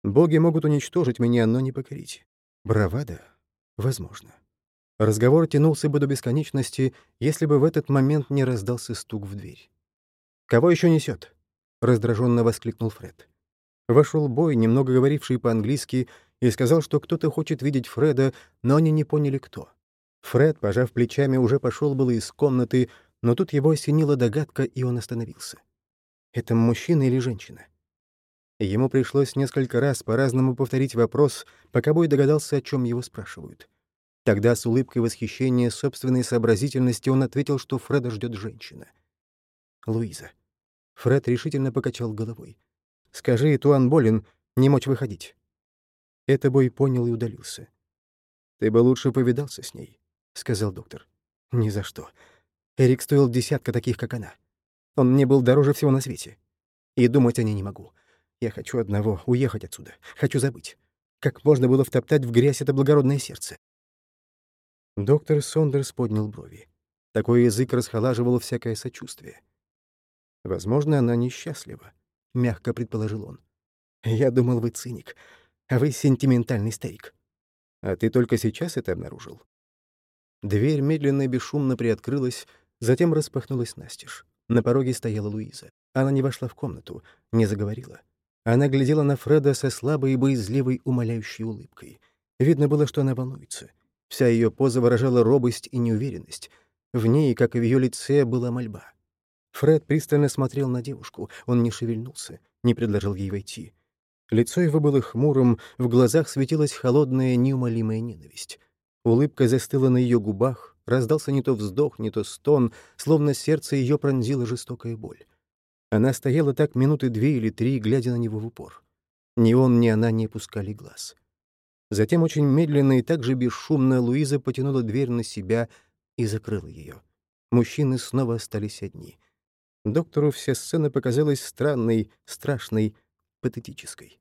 S1: «Боги могут уничтожить меня, но не покорить. Бравада? Возможно. Разговор тянулся бы до бесконечности, если бы в этот момент не раздался стук в дверь. «Кого еще несет? раздраженно воскликнул Фред. Вошел Бой, немного говоривший по-английски, и сказал, что кто-то хочет видеть Фреда, но они не поняли, кто. Фред, пожав плечами, уже пошел было из комнаты, но тут его осенила догадка, и он остановился. Это мужчина или женщина? Ему пришлось несколько раз по-разному повторить вопрос, пока Бой догадался, о чем его спрашивают. Тогда с улыбкой восхищения собственной сообразительности он ответил, что Фреда ждет женщина. Луиза. Фред решительно покачал головой. «Скажи, Туан болен, не мочь выходить». Это Бой понял и удалился. «Ты бы лучше повидался с ней», — сказал доктор. «Ни за что. Эрик стоил десятка таких, как она. Он мне был дороже всего на свете. И думать о ней не могу. Я хочу одного — уехать отсюда. Хочу забыть. Как можно было втоптать в грязь это благородное сердце? Доктор Сондерс поднял брови. Такой язык расхолаживал всякое сочувствие. «Возможно, она несчастлива», — мягко предположил он. «Я думал, вы циник, а вы сентиментальный старик. А ты только сейчас это обнаружил?» Дверь медленно и бесшумно приоткрылась, затем распахнулась настежь. На пороге стояла Луиза. Она не вошла в комнату, не заговорила. Она глядела на Фреда со слабой и боязливой умоляющей улыбкой. Видно было, что она волнуется. Вся ее поза выражала робость и неуверенность. В ней, как и в ее лице, была мольба. Фред пристально смотрел на девушку. Он не шевельнулся, не предложил ей войти. Лицо его было хмурым, в глазах светилась холодная, неумолимая ненависть. Улыбка застыла на ее губах, раздался не то вздох, не то стон, словно сердце ее пронзила жестокая боль. Она стояла так минуты две или три, глядя на него в упор. Ни он, ни она не опускали глаз. Затем очень медленно и так же бесшумно Луиза потянула дверь на себя и закрыла ее. Мужчины снова остались одни. Доктору вся сцена показалась странной, страшной, патетической.